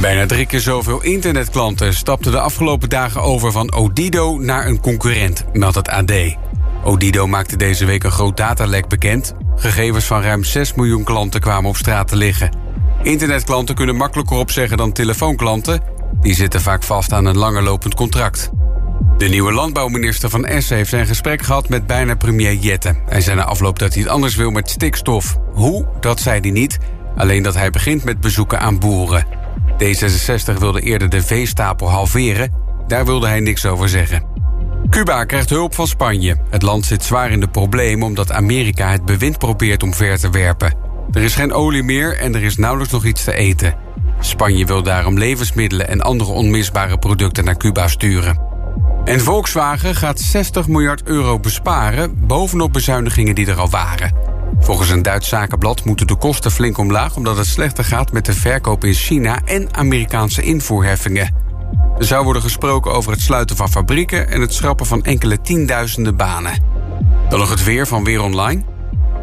Bijna drie keer zoveel internetklanten stapten de afgelopen dagen over van Odido naar een concurrent, meldt het AD. Odido maakte deze week een groot datalek bekend. Gegevens van ruim 6 miljoen klanten kwamen op straat te liggen. Internetklanten kunnen makkelijker opzeggen dan telefoonklanten. Die zitten vaak vast aan een langerlopend contract. De nieuwe landbouwminister van Essen heeft zijn gesprek gehad met bijna premier Jette. Hij zei na afloop dat hij het anders wil met stikstof. Hoe, dat zei hij niet. Alleen dat hij begint met bezoeken aan boeren. D66 wilde eerder de veestapel halveren. Daar wilde hij niks over zeggen. Cuba krijgt hulp van Spanje. Het land zit zwaar in de problemen omdat Amerika het bewind probeert omver te werpen. Er is geen olie meer en er is nauwelijks nog iets te eten. Spanje wil daarom levensmiddelen en andere onmisbare producten naar Cuba sturen. En Volkswagen gaat 60 miljard euro besparen bovenop bezuinigingen die er al waren. Volgens een Duits zakenblad moeten de kosten flink omlaag omdat het slechter gaat met de verkoop in China en Amerikaanse invoerheffingen. Er zou worden gesproken over het sluiten van fabrieken en het schrappen van enkele tienduizenden banen. Dan nog het weer van Weer Online.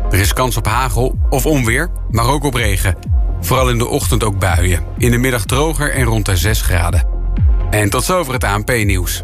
Er is kans op hagel of onweer, maar ook op regen. Vooral in de ochtend ook buien. In de middag droger en rond de 6 graden. En tot zover het ANP-nieuws.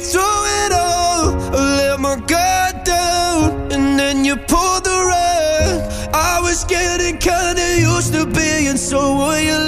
through it all. I let my guard down, and then you pulled the rug. I was getting kinda used to being someone you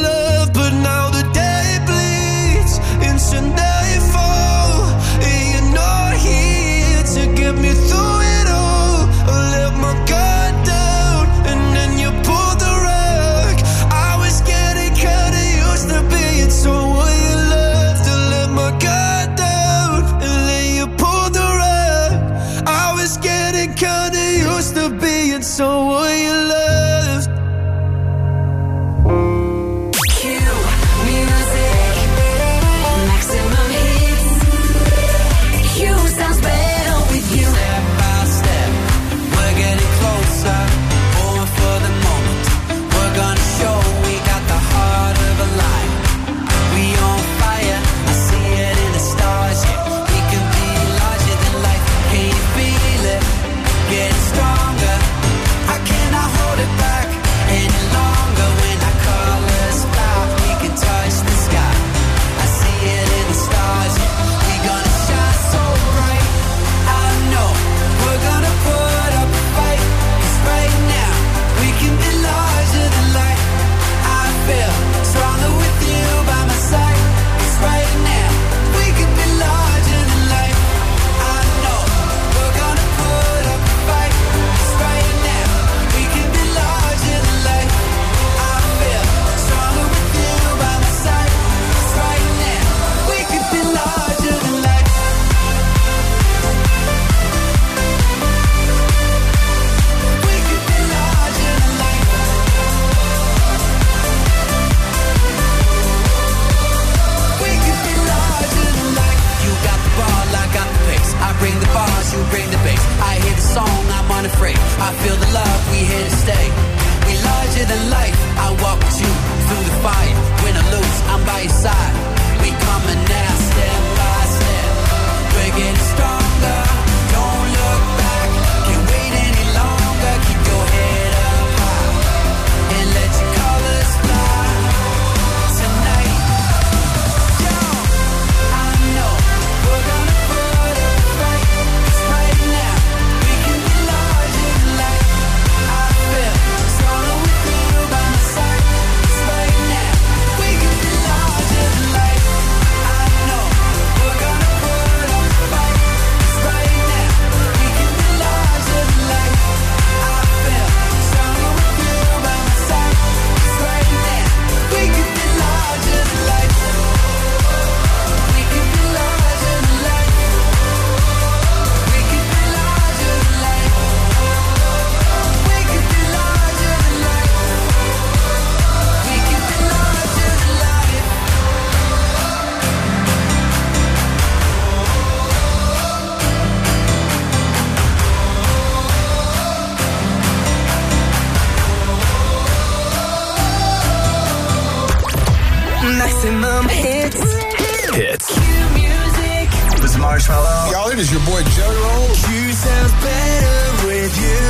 You sound better with you.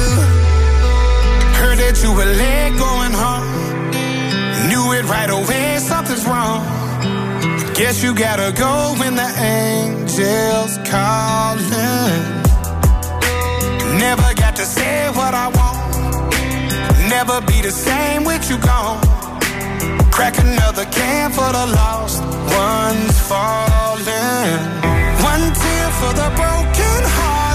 Heard that you were late going home. Knew it right away, something's wrong. Guess you gotta go when the angels calling. Never got to say what I want. Never be the same with you gone. Crack another can for the lost ones falling one tear for the broken heart.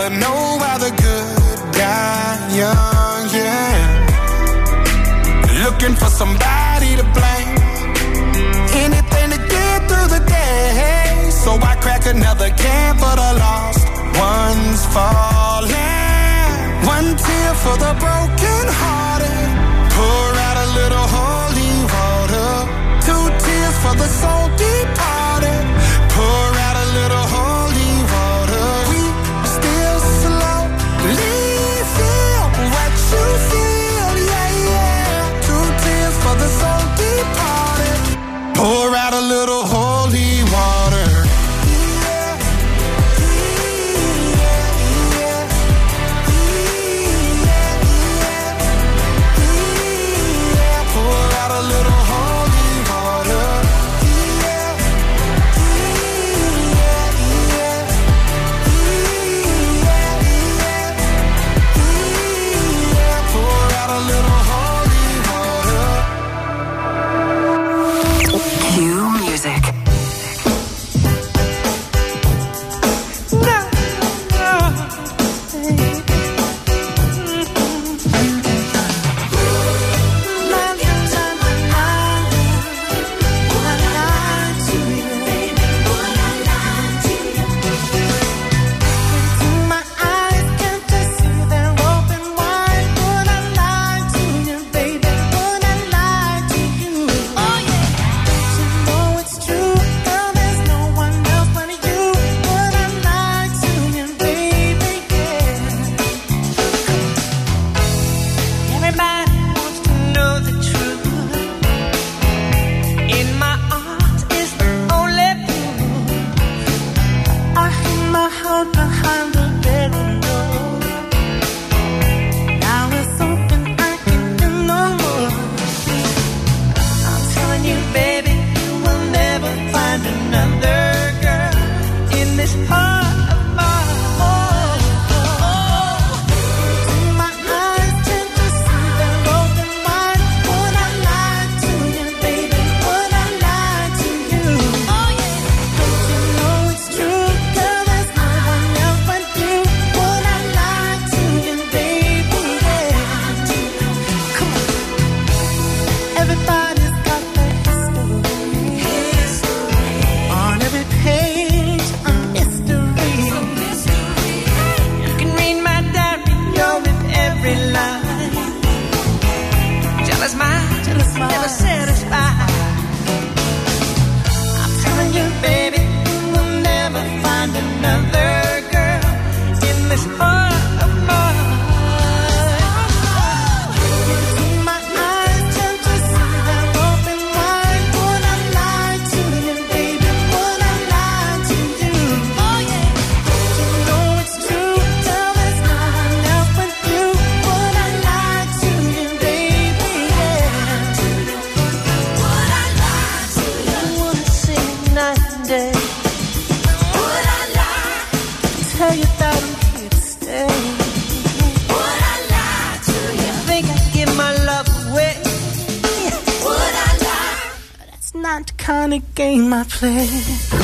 but no other good guy, young, yeah. Looking for somebody to blame. Anything to get through the day. So I crack another can for the lost ones falling. One tear for the broken hearted. Pour out a little holy water. Two tears for the salty. Play.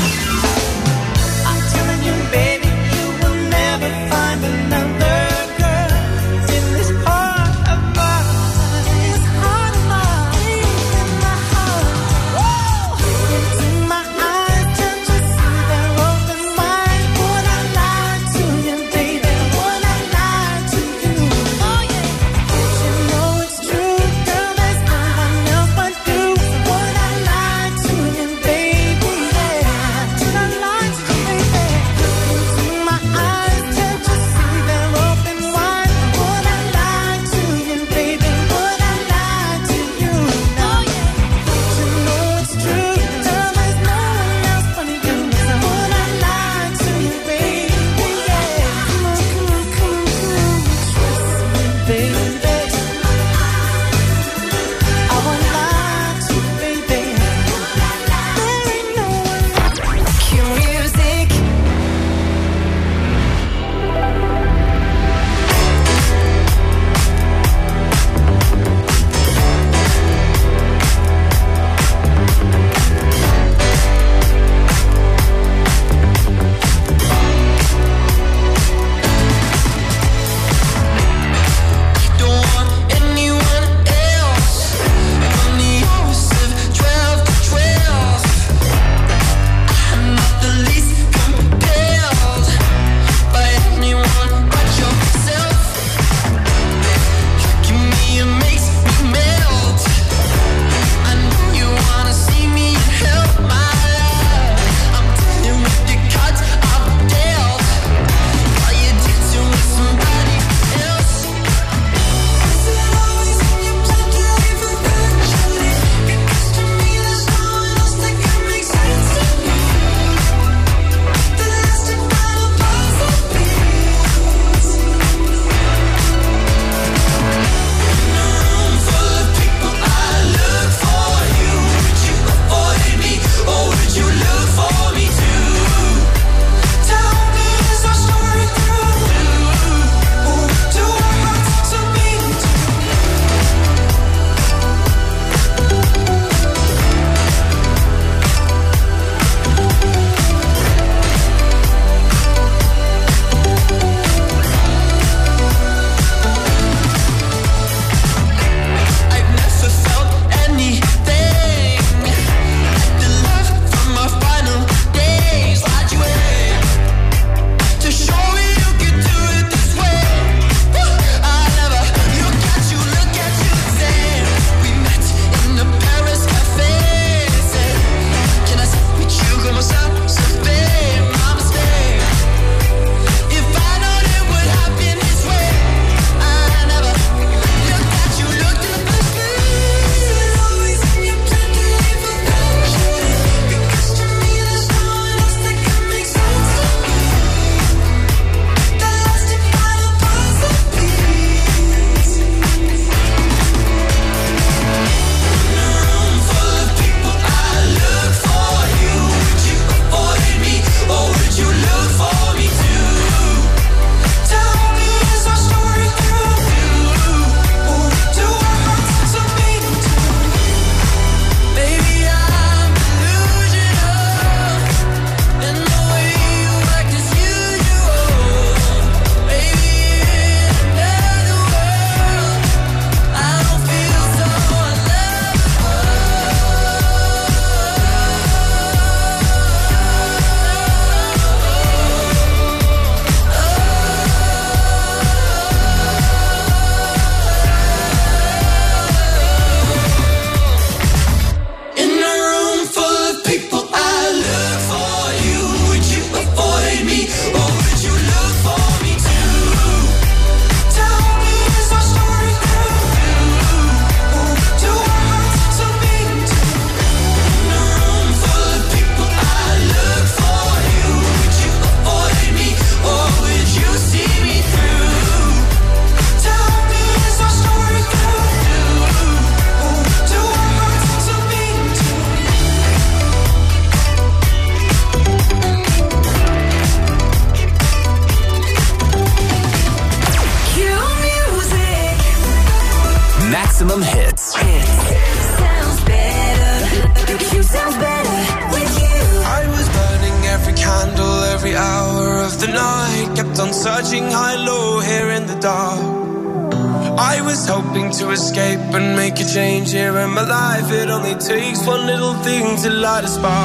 Thing to light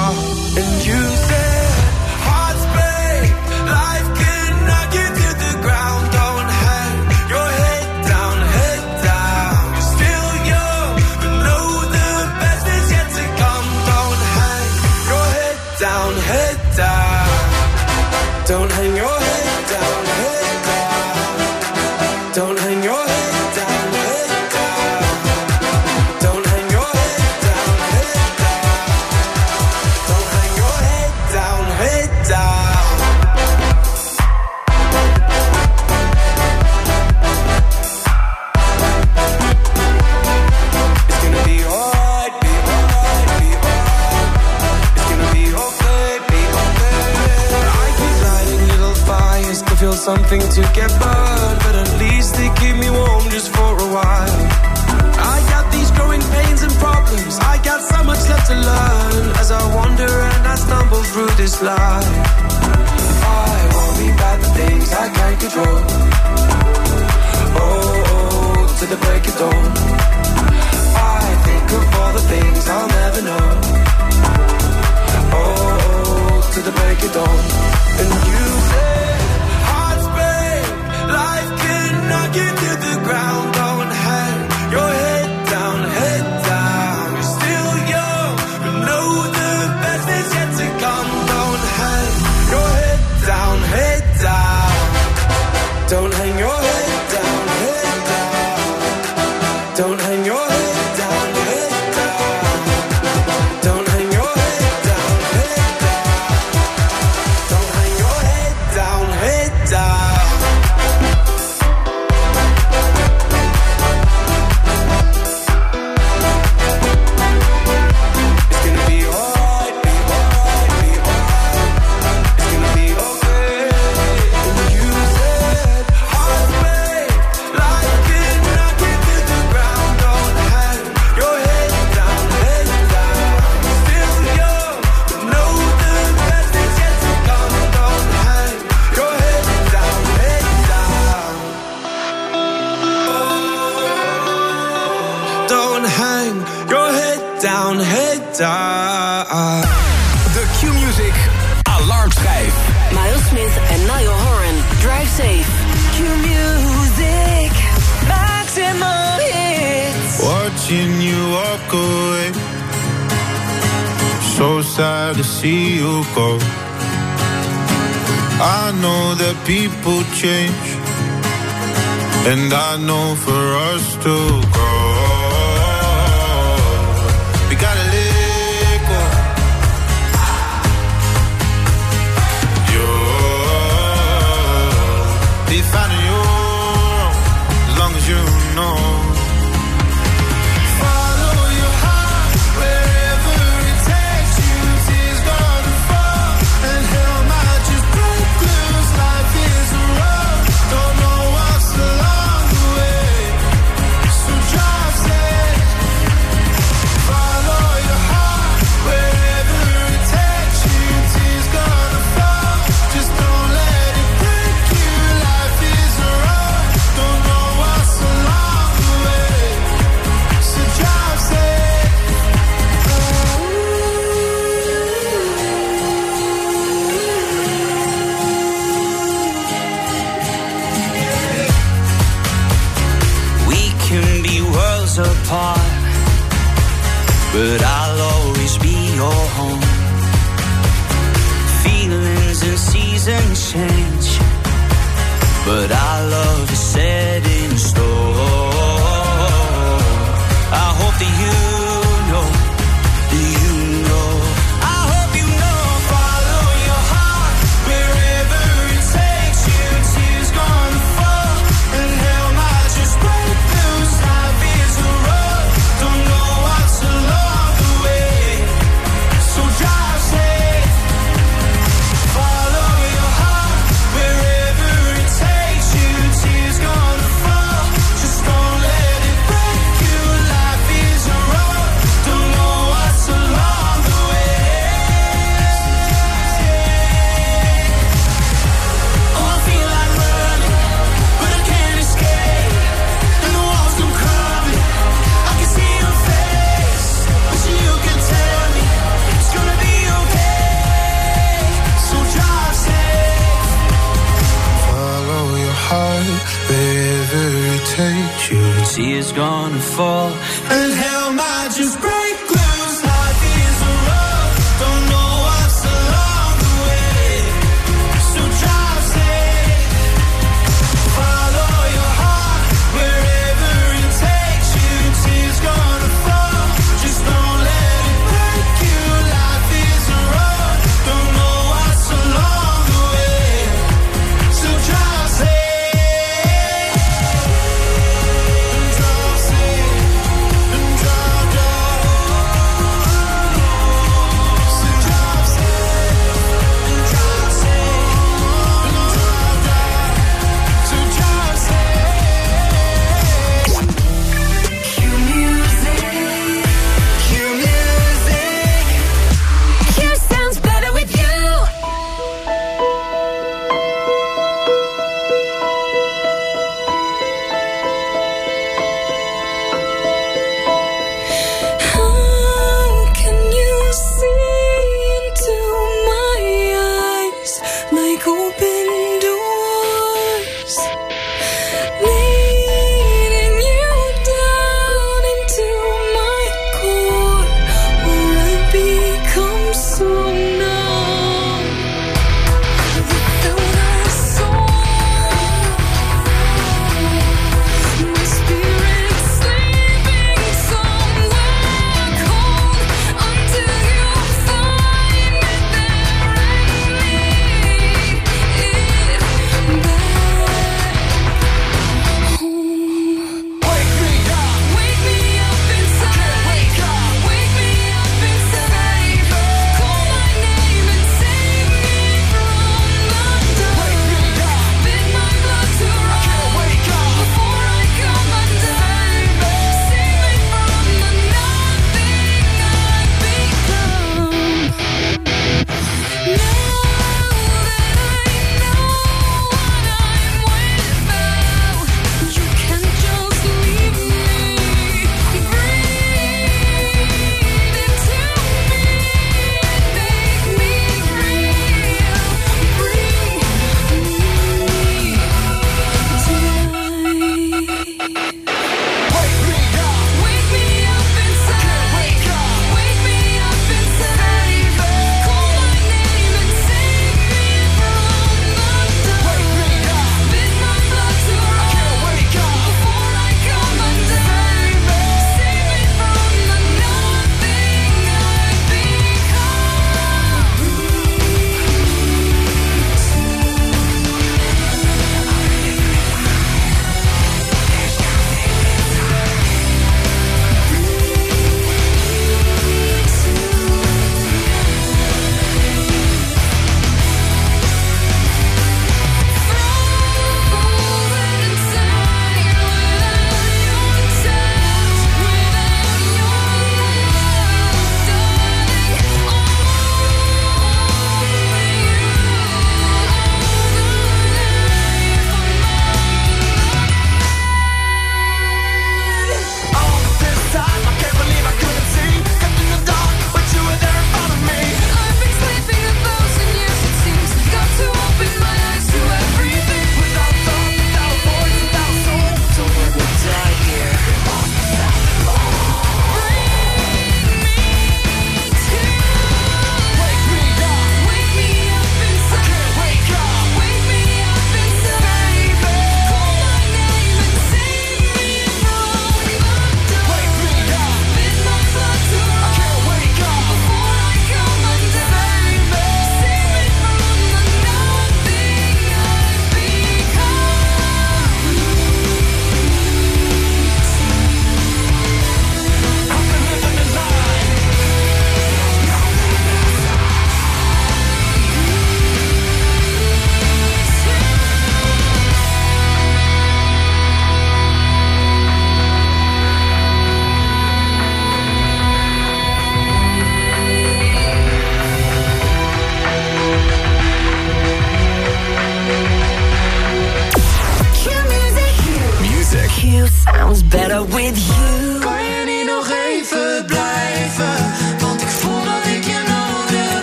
it's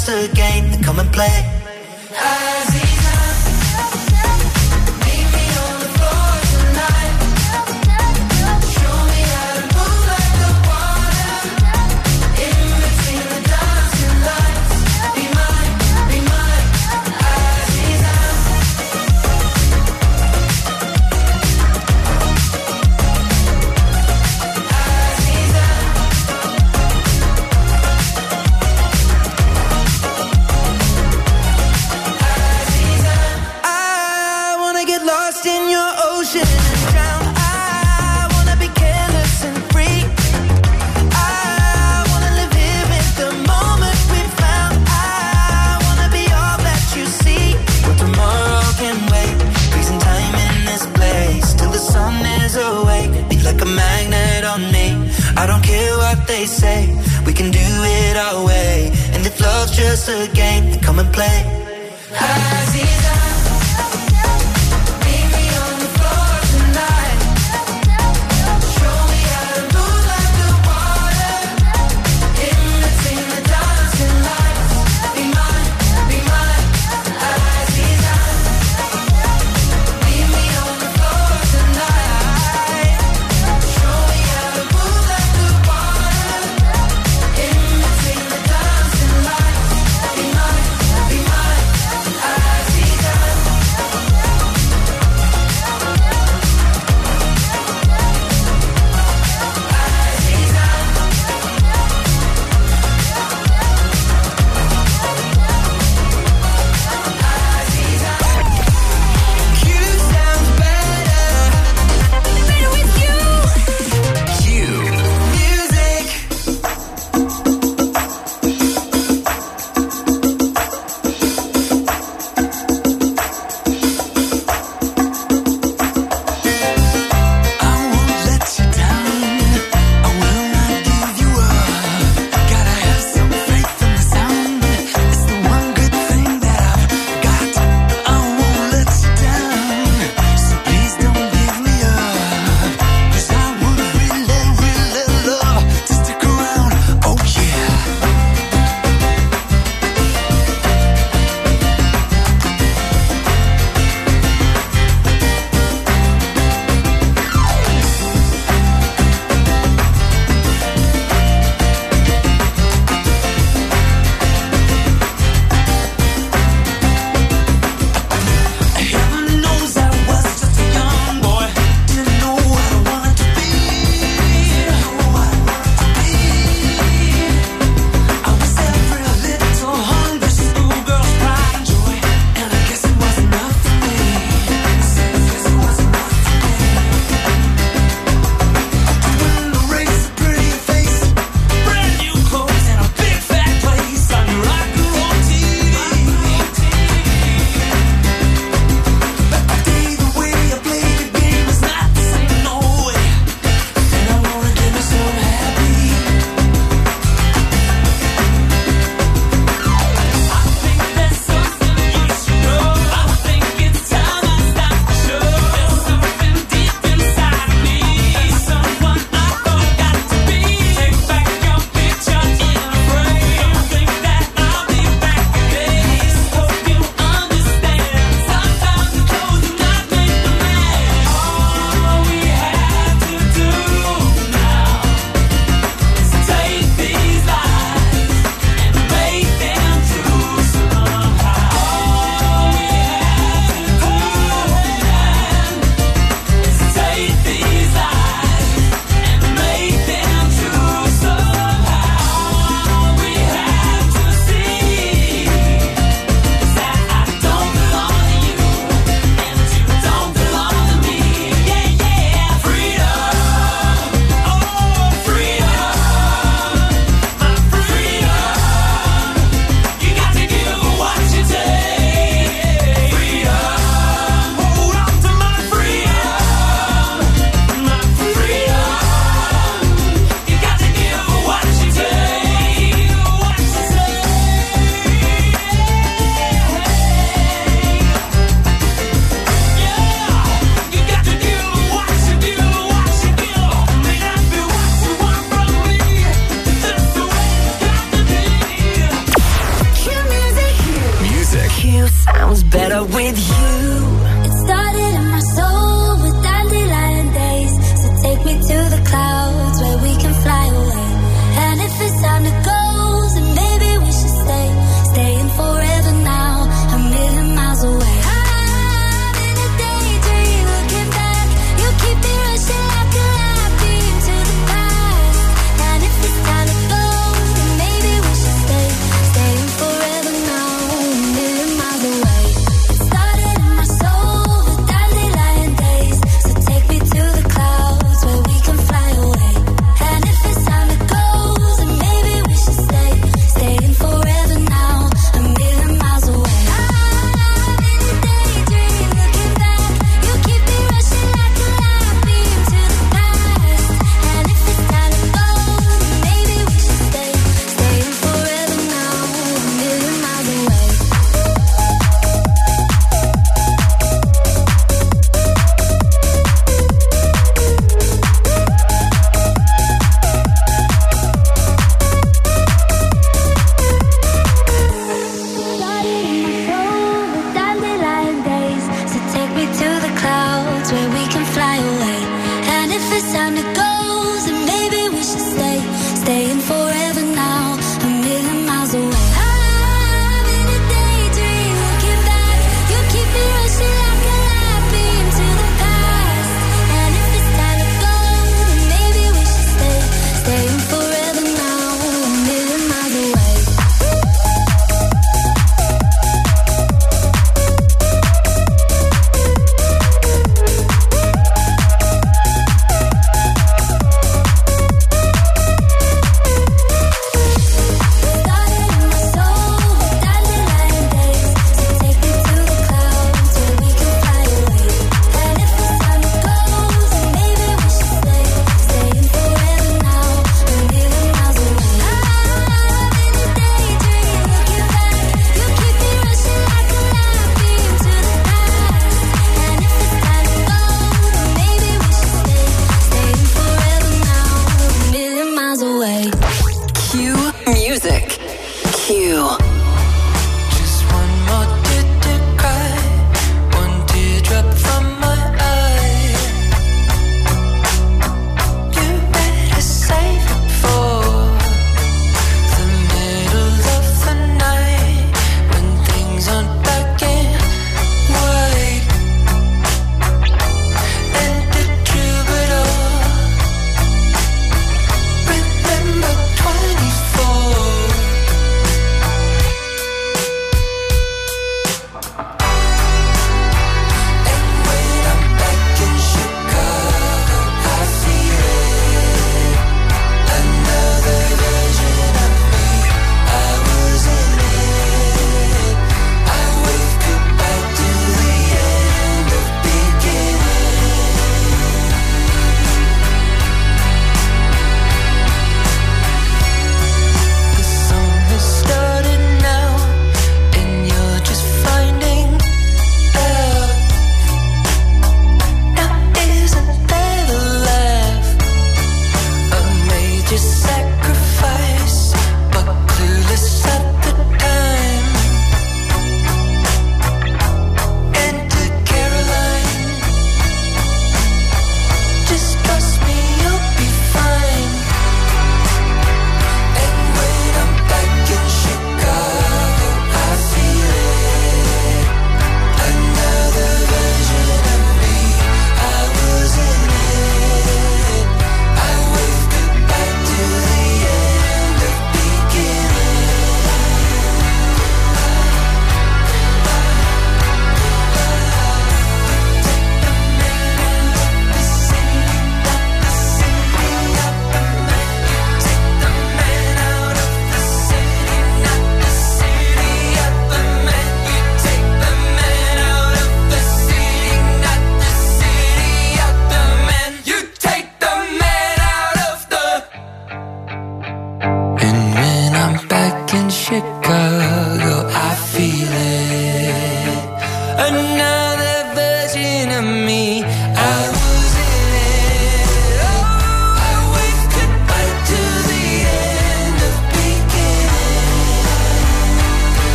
just a game, come and play.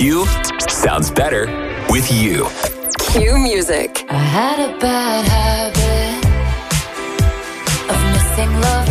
Q sounds better with you. Q Music. I had a bad habit of missing love.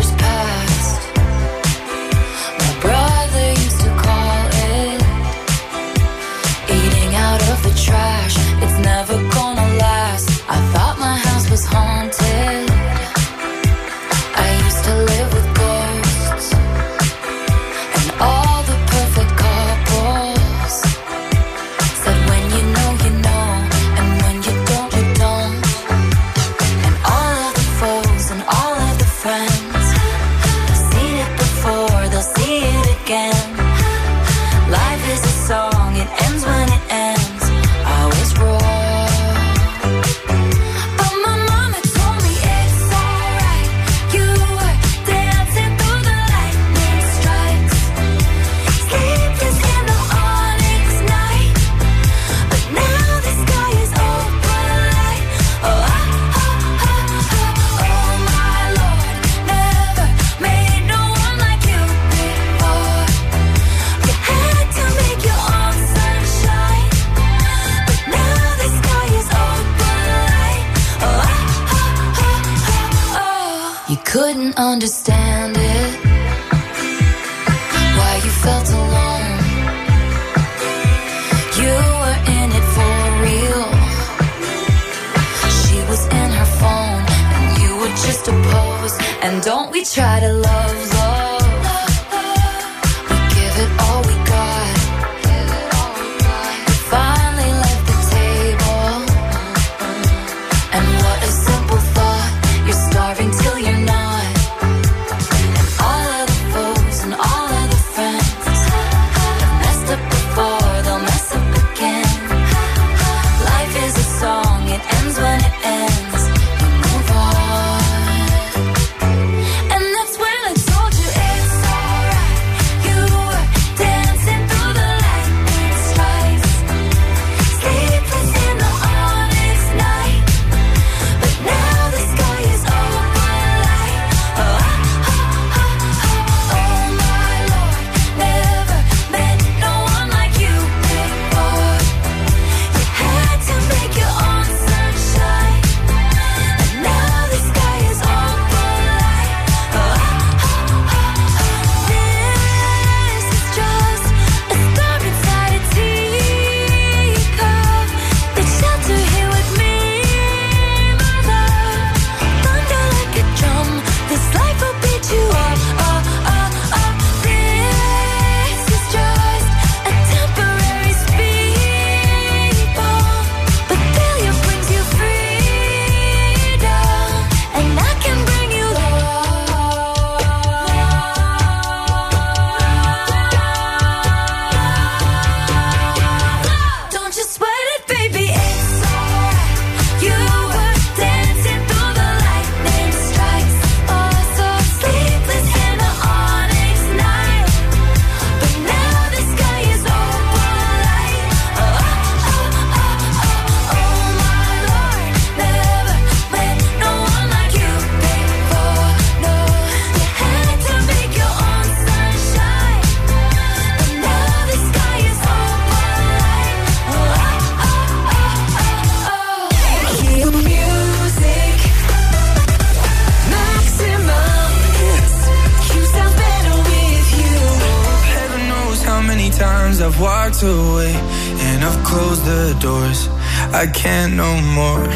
walked away and I've closed the doors. I can't no more.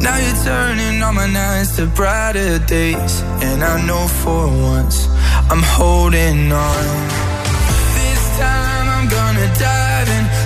Now you're turning all my nights to brighter days. And I know for once I'm holding on. This time I'm gonna dive in.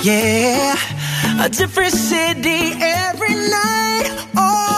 Yeah, a different city every night. Oh,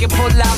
pocket, pull out